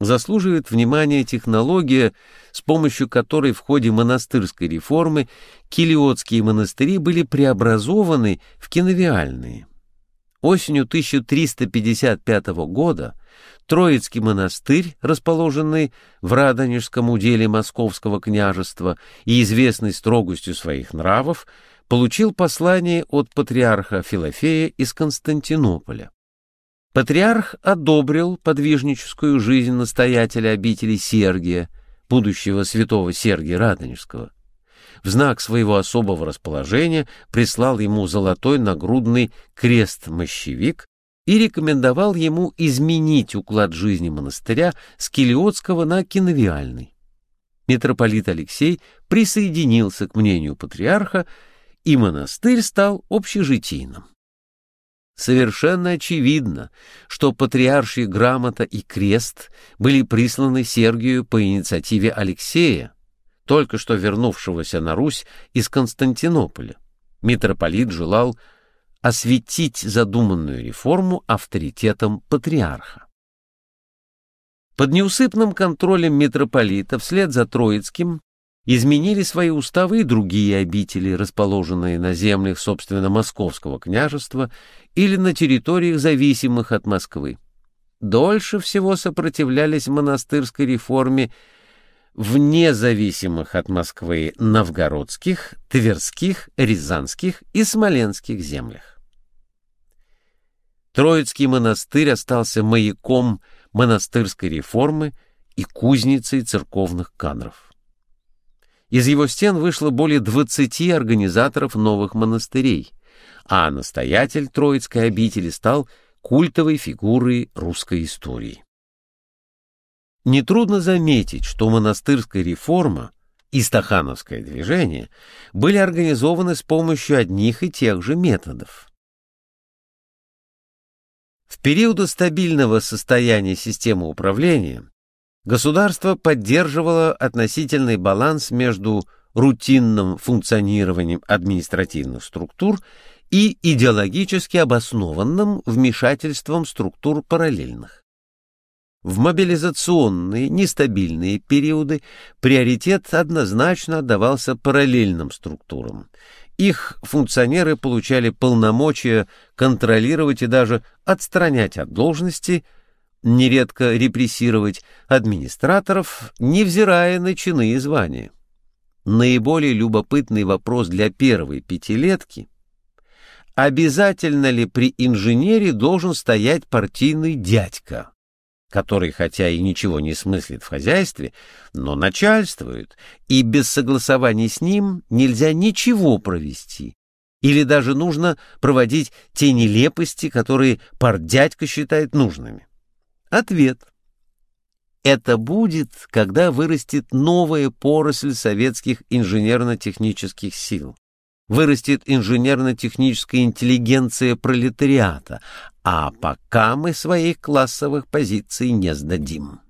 Заслуживает внимания технология, с помощью которой в ходе монастырской реформы килиотские монастыри были преобразованы в киновиальные. Осенью 1355 года Троицкий монастырь, расположенный в Радонежском уделе Московского княжества и известный строгостью своих нравов, получил послание от патриарха Филофея из Константинополя. Патриарх одобрил подвижническую жизнь настоятеля обители Сергия, будущего святого Сергия Радонежского. В знак своего особого расположения прислал ему золотой нагрудный крест-мощевик и рекомендовал ему изменить уклад жизни монастыря с килиотского на киновиальный. Митрополит Алексей присоединился к мнению патриарха, и монастырь стал общежитийным. Совершенно очевидно, что патриаршие грамота и крест были присланы Сергию по инициативе Алексея, только что вернувшегося на Русь из Константинополя. Митрополит желал осветить задуманную реформу авторитетом патриарха. Под неусыпным контролем митрополита вслед за Троицким изменили свои уставы и другие обители, расположенные на землях, собственно, Московского княжества или на территориях, зависимых от Москвы. Дольше всего сопротивлялись монастырской реформе в независимых от Москвы новгородских, тверских, рязанских и смоленских землях. Троицкий монастырь остался маяком монастырской реформы и кузницей церковных кадров. Из его стен вышло более 20 организаторов новых монастырей, а настоятель Троицкой обители стал культовой фигурой русской истории. Нетрудно заметить, что монастырская реформа и стахановское движение были организованы с помощью одних и тех же методов. В периоды стабильного состояния системы управления государство поддерживало относительный баланс между рутинным функционированием административных структур и идеологически обоснованным вмешательством структур параллельных. В мобилизационные, нестабильные периоды приоритет однозначно отдавался параллельным структурам. Их функционеры получали полномочия контролировать и даже отстранять от должности – нередко репрессировать администраторов, невзирая на чины и звания. Наиболее любопытный вопрос для первой пятилетки – обязательно ли при инженере должен стоять партийный дядька, который хотя и ничего не смыслит в хозяйстве, но начальствует, и без согласования с ним нельзя ничего провести, или даже нужно проводить те нелепости, которые партдядька считает нужными. Ответ. Это будет, когда вырастет новая поросль советских инженерно-технических сил. Вырастет инженерно-техническая интеллигенция пролетариата, а пока мы своих классовых позиций не сдадим.